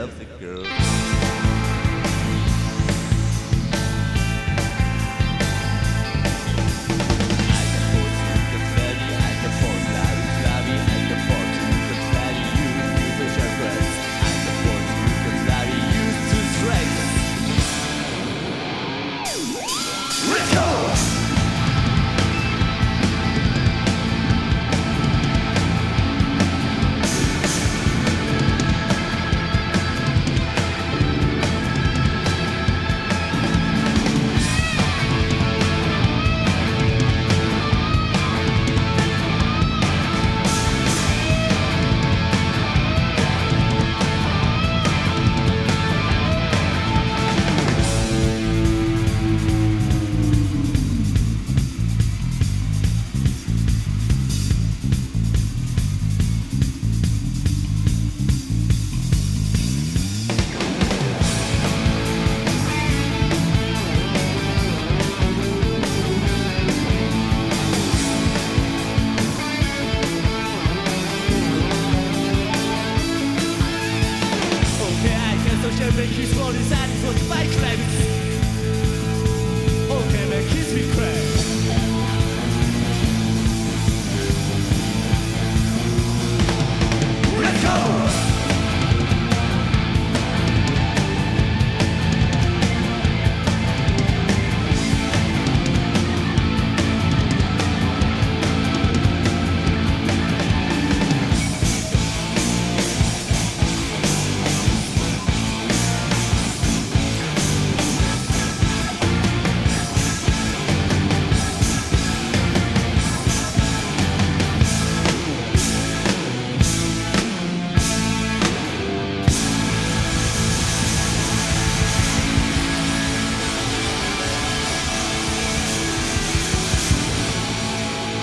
love the girl. victory's floating, sadness looks back.